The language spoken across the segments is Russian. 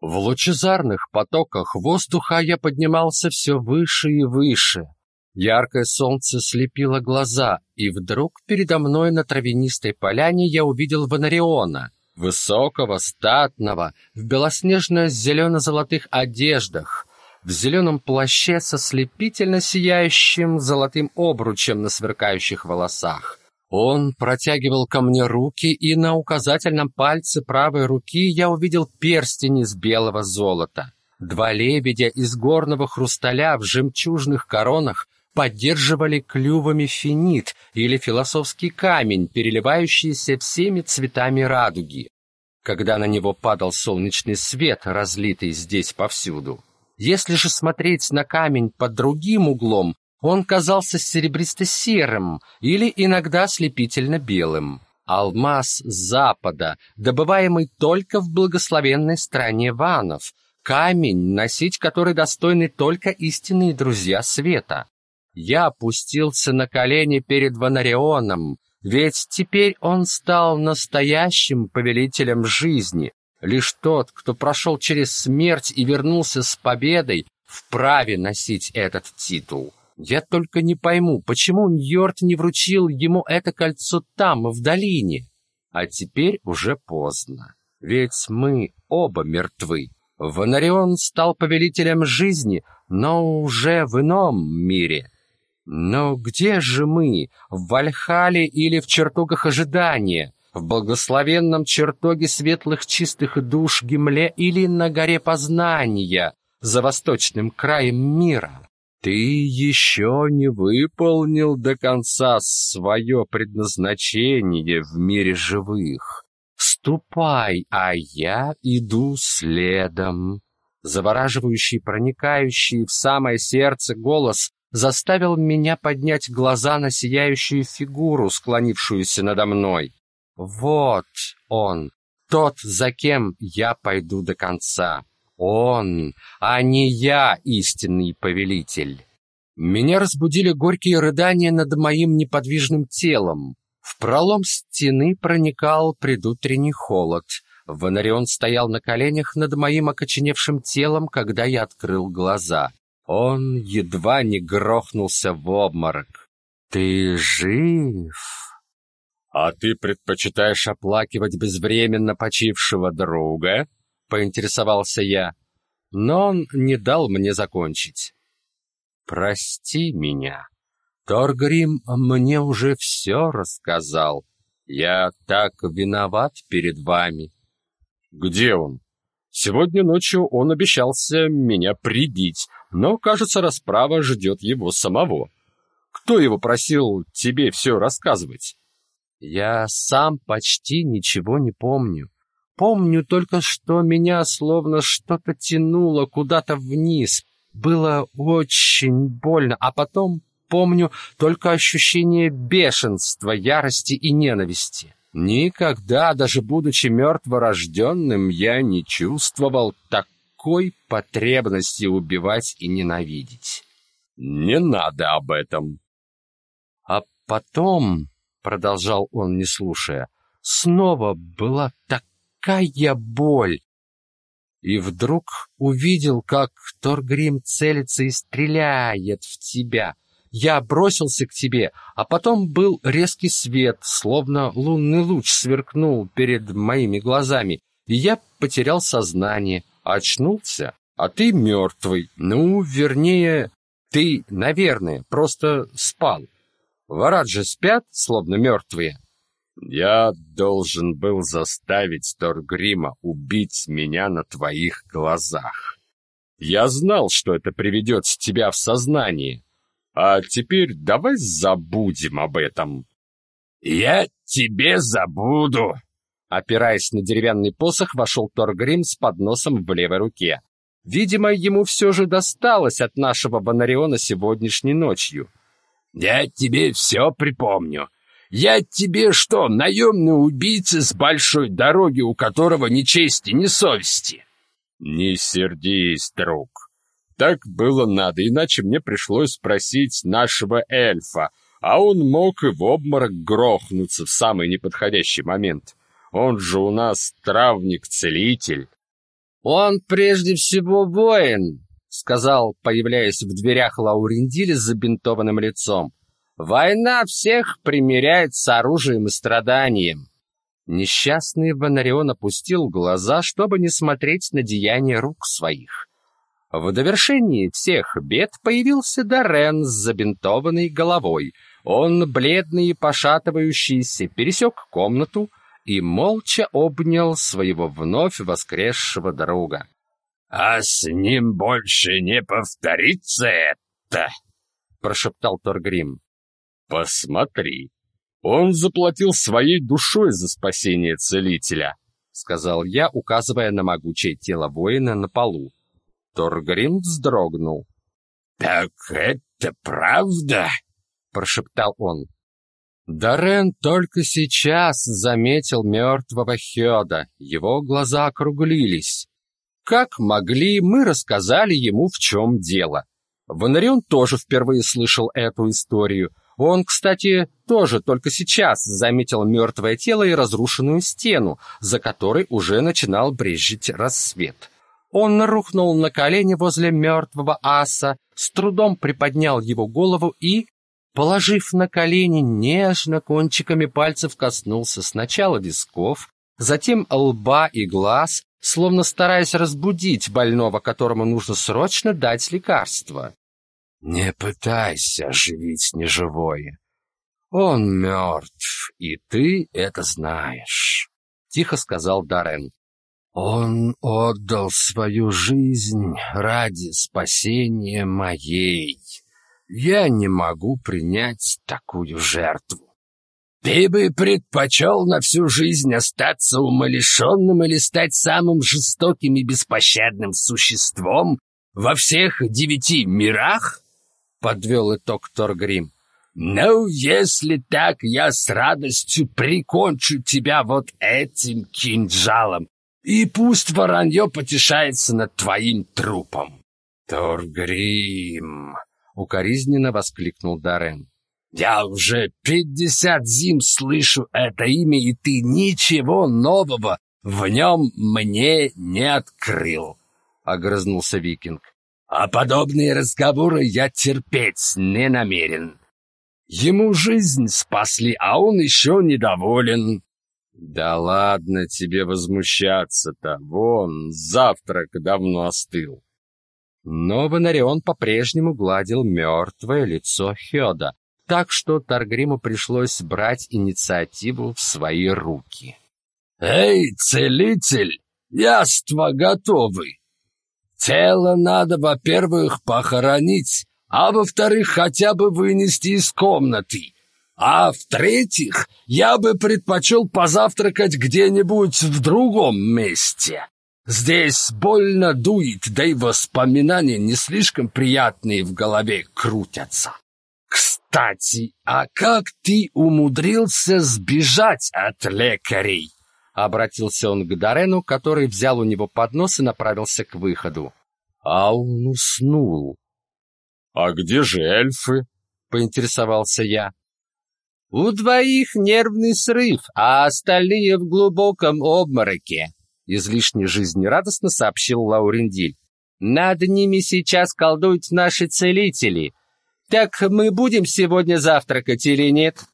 В лучезарных потоках воздуха я поднимался все выше и выше. Яркое солнце слепило глаза, и вдруг передо мной на травянистой поляне я увидел Ванариона, высокого, статного, в белоснежно-зелено-золотых одеждах, в зеленом плаще со слепительно сияющим золотым обручем на сверкающих волосах. Он протягивал ко мне руки, и на указательном пальце правой руки я увидел перстень из белого золота. Два лебедя из горного хрусталя в жемчужных коронах поддерживали клювами финит или философский камень, переливающийся всеми цветами радуги, когда на него падал солнечный свет, разлитый здесь повсюду. Если же смотреть на камень под другим углом, он казался серебристо-серым или иногда слепительно-белым. Алмаз запада, добываемый только в благословенной стране ванов, камень, носить который достойны только истинные друзья света. Я опустился на колени перед Ванарионом, ведь теперь он стал настоящим повелителем жизни. Лишь тот, кто прошел через смерть и вернулся с победой, вправе носить этот титул. Я только не пойму, почему Ньорд не вручил ему это кольцо там, в долине. А теперь уже поздно. Ведь мы оба мертвы. Ванарион стал повелителем жизни, но уже в ином мире. Но где же мы? В Вальхале или в чертогах ожидания? В благословенном чертоге светлых чистых душ Гимле или на горе познания, за восточным краем мира? Ты еще не выполнил до конца свое предназначение в мире живых. Ступай, а я иду следом. Завораживающий, проникающий в самое сердце голос заставил меня поднять глаза на сияющую фигуру, склонившуюся надо мной. Вот он, тот, за кем я пойду до конца. Он, а не я истинный повелитель. Меня разбудили горькие рыдания над моим неподвижным телом. В пролом стены проникал предутренний холод. Ванарион стоял на коленях над моим окоченевшим телом, когда я открыл глаза. Он едва не грохнулся в обморок. «Ты жив?» «А ты предпочитаешь оплакивать безвременно почившего друга?» — поинтересовался я, но он не дал мне закончить. «Прости меня. Торгрим мне уже все рассказал. Я так виноват перед вами». «Где он?» «Сегодня ночью он обещался меня прибить, но, кажется, расправа ждет его самого. Кто его просил тебе все рассказывать?» «Я сам почти ничего не помню. Помню только, что меня словно что-то тянуло куда-то вниз. Было очень больно, а потом помню только ощущение бешенства, ярости и ненависти. Никогда, даже будучи мертворожденным, я не чувствовал такой потребности убивать и ненавидеть. Не надо об этом. А потом, продолжал он, не слушая, снова была такая какая боль! И вдруг увидел, как Торгрим целится и стреляет в тебя. Я бросился к тебе, а потом был резкий свет, словно лунный луч сверкнул перед моими глазами, и я потерял сознание, очнулся, а ты мертвый. Ну, вернее, ты, наверное, просто спал. Же спят, словно мертвые. Я должен был заставить Торгрима убить меня на твоих глазах. Я знал, что это приведет тебя в сознание. А теперь давай забудем об этом. Я тебе забуду. Опираясь на деревянный посох, вошел Торгрим с подносом в левой руке. Видимо, ему все же досталось от нашего Бонариона сегодняшней ночью. Я тебе все припомню. Я тебе что, наемный убийца с большой дороги, у которого ни чести, ни совести? Не сердись, друг. Так было надо, иначе мне пришлось спросить нашего эльфа, а он мог и в обморок грохнуться в самый неподходящий момент. Он же у нас травник-целитель. «Он прежде всего воин», — сказал, появляясь в дверях Лаурендили с забинтованным лицом. «Война всех примиряет с оружием и страданием». Несчастный Ванарион опустил глаза, чтобы не смотреть на деяния рук своих. В довершении всех бед появился Дорен с забинтованной головой. Он, бледный и пошатывающийся, пересек комнату и молча обнял своего вновь воскресшего друга. «А с ним больше не повторится это!» — прошептал Торгрим. «Посмотри, он заплатил своей душой за спасение целителя», — сказал я, указывая на могучее тело воина на полу. Торгрим вздрогнул. «Так это правда?» — прошептал он. Дарен только сейчас заметил мертвого Хёда. Его глаза округлились. Как могли, мы рассказали ему, в чем дело. Ванарион тоже впервые слышал эту историю. Он, кстати, тоже только сейчас заметил мертвое тело и разрушенную стену, за которой уже начинал брезжить рассвет. Он рухнул на колени возле мертвого аса, с трудом приподнял его голову и, положив на колени, нежно кончиками пальцев коснулся сначала висков, затем лба и глаз, словно стараясь разбудить больного, которому нужно срочно дать лекарство. «Не пытайся оживить неживое. Он мертв, и ты это знаешь», — тихо сказал Дарен. Он отдал свою жизнь ради спасения моей. Я не могу принять такую жертву. Ты бы предпочел на всю жизнь остаться умалишенным или стать самым жестоким и беспощадным существом во всех девяти мирах? Подвел итог Торгрим. Ну, если так, я с радостью прикончу тебя вот этим кинжалом и пусть воронье потешается над твоим трупом. Торгрим! Укоризненно воскликнул Дарен. Я уже пятьдесят зим слышу это имя, и ты ничего нового в нем мне не открыл, — огрызнулся викинг. А подобные разговоры я терпеть не намерен. Ему жизнь спасли, а он еще недоволен. «Да ладно тебе возмущаться-то, вон, завтрак давно остыл». Но Бонарион по-прежнему гладил мертвое лицо Хёда, так что Таргриму пришлось брать инициативу в свои руки. «Эй, целитель, яства готовы! Тело надо, во-первых, похоронить, а во-вторых, хотя бы вынести из комнаты». А в-третьих, я бы предпочел позавтракать где-нибудь в другом месте. Здесь больно дует, да и воспоминания не слишком приятные в голове крутятся. Кстати, а как ты умудрился сбежать от лекарей? Обратился он к Дарену, который взял у него поднос и направился к выходу. А он уснул. «А где же эльфы?» — поинтересовался я. У двоих нервный срыв, а остальные в глубоком обмороке, излишне жизнерадостно сообщил Лаурендиль. Над ними сейчас колдуют наши целители. Так мы будем сегодня завтракать или нет?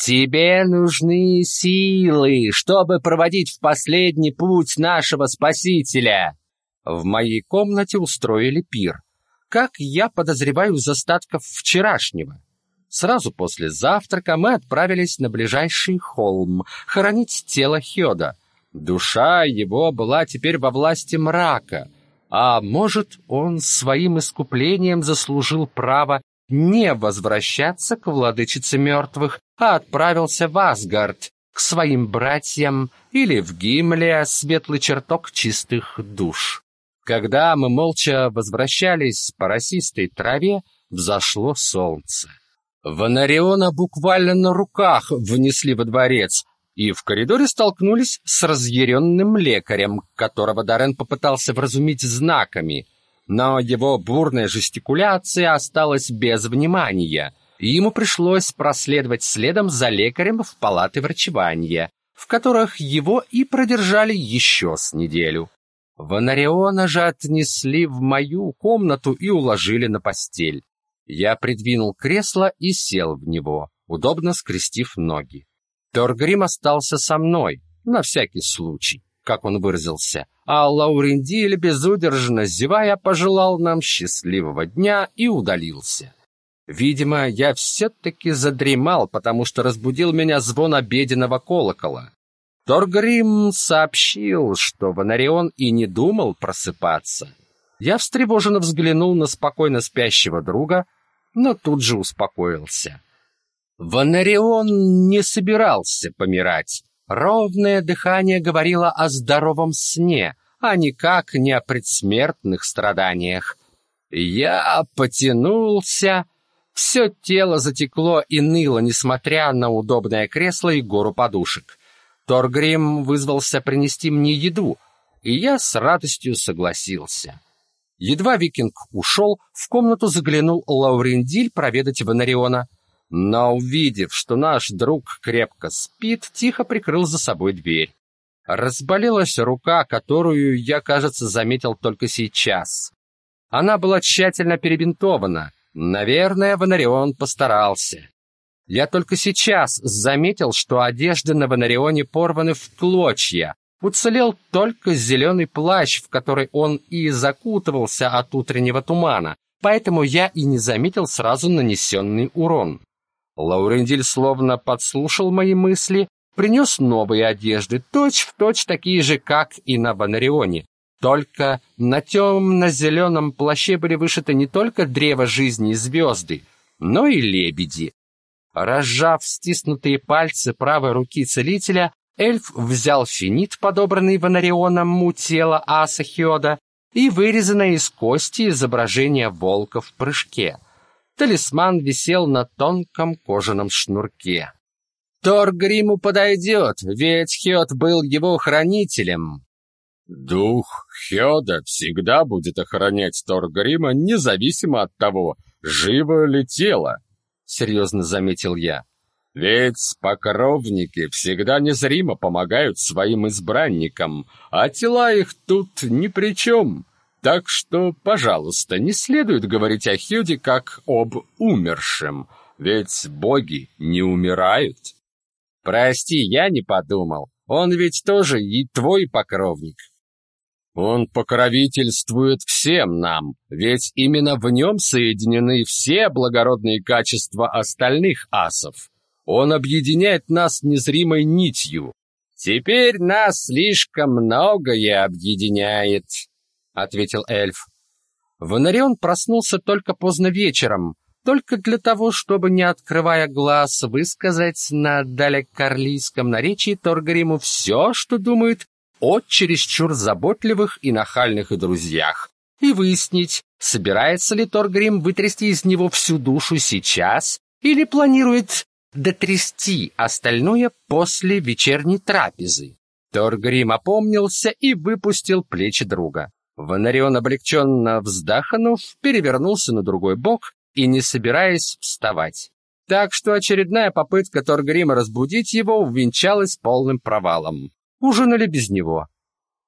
Тебе нужны силы, чтобы проводить в последний путь нашего спасителя. В моей комнате устроили пир. Как я подозреваю из остатков вчерашнего. Сразу после завтрака мы отправились на ближайший холм хоронить тело Хёда. Душа его была теперь во власти мрака, а может, он своим искуплением заслужил право не возвращаться к владычице мертвых, отправился в Асгард, к своим братьям или в Гимле, светлый чертог чистых душ. Когда мы молча возвращались по росистой траве, взошло солнце. Ванариона буквально на руках внесли во дворец, и в коридоре столкнулись с разъяренным лекарем, которого Дарен попытался вразумить знаками, но его бурная жестикуляция осталась без внимания, и ему пришлось проследовать следом за лекарем в палаты врачевания, в которых его и продержали еще с неделю. Ванариона же отнесли в мою комнату и уложили на постель. Я придвинул кресло и сел в него, удобно скрестив ноги. Торгрим остался со мной, на всякий случай, как он выразился, а Лаурендиль, безудержно зевая, пожелал нам счастливого дня и удалился. Видимо, я все-таки задремал, потому что разбудил меня звон обеденного колокола. Торгрим сообщил, что Ванарион и не думал просыпаться. Я встревоженно взглянул на спокойно спящего друга, но тут же успокоился. Ванарион не собирался помирать. Ровное дыхание говорило о здоровом сне, а никак не о предсмертных страданиях. Я потянулся, все тело затекло и ныло, несмотря на удобное кресло и гору подушек. Торгрим вызвался принести мне еду, и я с радостью согласился. Едва викинг ушел, в комнату заглянул Лаурендиль проведать Ванариона, но, увидев, что наш друг крепко спит, тихо прикрыл за собой дверь. Разболелась рука, которую я, кажется, заметил только сейчас. Она была тщательно перебинтована. Наверное, Ванарион постарался. Я только сейчас заметил, что одежды на Ванарионе порваны в клочья. Уцелел только зеленый плащ, в который он и закутывался от утреннего тумана, поэтому я и не заметил сразу нанесенный урон. Лаурендиль словно подслушал мои мысли, принес новые одежды, точь-в-точь точь такие же, как и на Ванарионе. Только на темно-зеленом плаще были вышиты не только древо жизни и звезды, но и лебеди. Разжав стиснутые пальцы правой руки целителя, эльф взял финит, подобранный Ванарионом у тела аса Хёда, и вырезанное из кости изображение волка в прыжке. Талисман висел на тонком кожаном шнурке. Торгриму подойдет, ведь Хёд был его хранителем. Дух Хёда всегда будет охранять Торгрима, независимо от того, живо ли тело, серьезно заметил я. Ведь покровники всегда незримо помогают своим избранникам, а тела их тут ни при чем. Так что, пожалуйста, не следует говорить о Хюде как об умершем, ведь боги не умирают. Прости, я не подумал. Он ведь тоже и твой покровник. Он покровительствует всем нам, ведь именно в нем соединены все благородные качества остальных асов. Он объединяет нас незримой нитью. Теперь нас слишком многое объединяет, ответил эльф. Ванарион проснулся только поздно вечером, только для того, чтобы, не открывая глаз, высказать на далекорлийском наречии Торгриму все, что думает о чересчур заботливых и нахальных друзьях и выяснить, собирается ли Торгрим вытрясти из него всю душу сейчас или планирует дотрясти остальное после вечерней трапезы. Торгрим опомнился и выпустил плечи друга. Ванарион, облегченно вздохнув, перевернулся на другой бок и не собираясь вставать. Так что очередная попытка Торгрима разбудить его увенчалась полным провалом ужинали без него.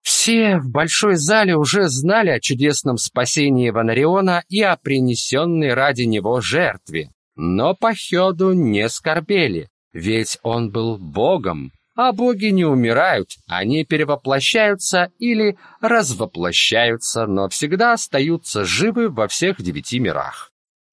Все в большой зале уже знали о чудесном спасении Ванариона и о принесенной ради него жертве, но по Хёду не скорбели, ведь он был богом, а боги не умирают, они перевоплощаются или развоплощаются, но всегда остаются живы во всех девяти мирах.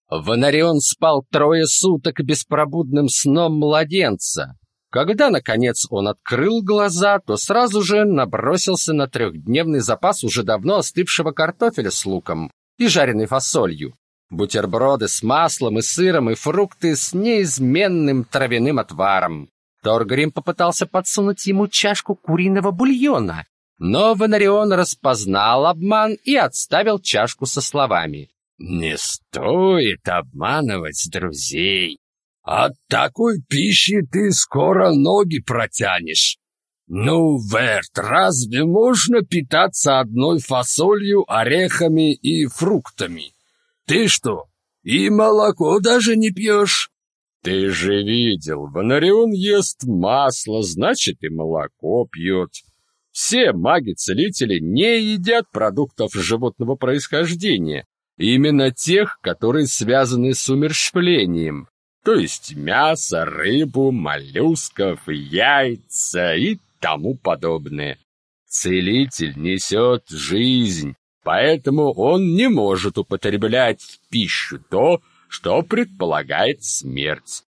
Ванарион спал трое суток беспробудным сном младенца, когда, наконец, он открыл глаза, то сразу же набросился на трехдневный запас уже давно остывшего картофеля с луком и жареной фасолью, бутерброды с маслом и сыром и фрукты с неизменным травяным отваром. Торгрим попытался подсунуть ему чашку куриного бульона, но Ванарион распознал обман и отставил чашку со словами «Не стоит обманывать друзей. От такой пищи ты скоро ноги протянешь. Ну, Верт, разве можно питаться одной фасолью, орехами и фруктами? Ты что, и молоко даже не пьешь? Ты же видел, Бонарион ест масло, значит и молоко пьет. Все маги-целители не едят продуктов животного происхождения, именно тех, которые связаны с умерщвлением, то есть мясо, рыбу, моллюсков, яйца и тому подобное. Целитель несет жизнь, поэтому он не может употреблять в пищу то, что предполагает смерть.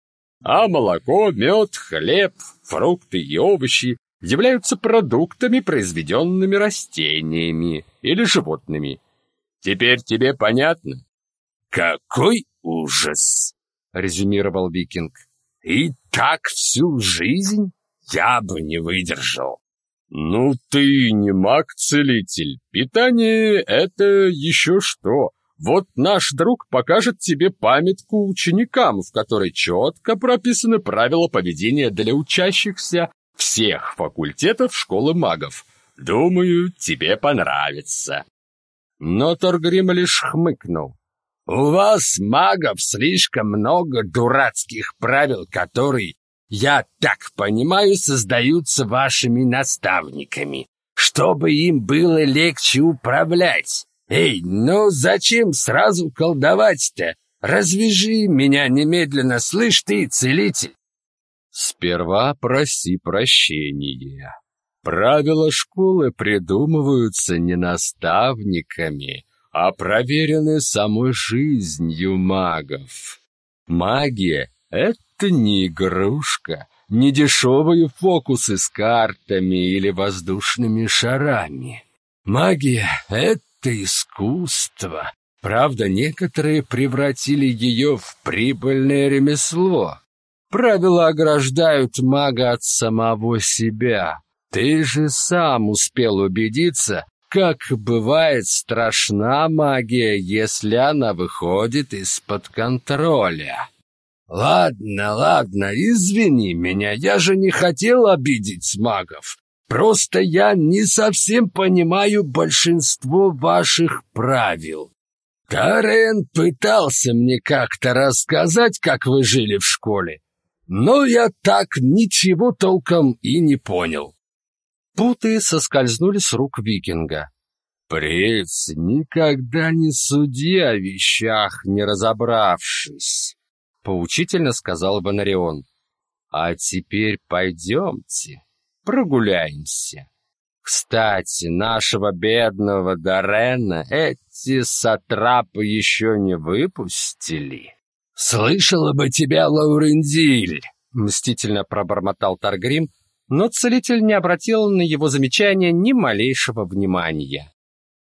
А молоко, мед, хлеб, фрукты и овощи являются продуктами, произведенными растениями или животными. Теперь тебе понятно? Какой ужас, резюмировал викинг. И так всю жизнь я бы не выдержал. Ну ты не маг-целитель. Питание — это еще что. Вот наш друг покажет тебе памятку ученикам, в которой четко прописаны правила поведения для учащихся всех факультетов школы магов. Думаю, тебе понравится. Но Торгрим лишь хмыкнул. «У вас, магов, слишком много дурацких правил, которые, я так понимаю, создаются вашими наставниками, чтобы им было легче управлять. Эй, ну зачем сразу колдовать-то? Развяжи меня немедленно, слышь ты, целитель!» «Сперва проси прощения», Правила школы придумываются не наставниками, а проверены самой жизнью магов. Магия — это не игрушка, не дешевые фокусы с картами или воздушными шарами. Магия — это искусство. Правда, некоторые превратили ее в прибыльное ремесло. Правила ограждают мага от самого себя, ты же сам успел убедиться, как бывает страшна магия, если она выходит из-под контроля. Ладно, ладно, извини меня, я же не хотел обидеть магов. Просто я не совсем понимаю большинство ваших правил. Карен пытался мне как-то рассказать, как вы жили в школе, но я так ничего толком и не понял. Путы соскользнули с рук викинга. «Прец никогда не суди о вещах, не разобравшись», — поучительно сказал Бонарион. «А теперь пойдемте, прогуляемся. Кстати, нашего бедного Дорена эти сатрапы еще не выпустили». «Слышала бы тебя, Лаурендиль!» — мстительно пробормотал Таргрим, но целитель не обратил на его замечание ни малейшего внимания.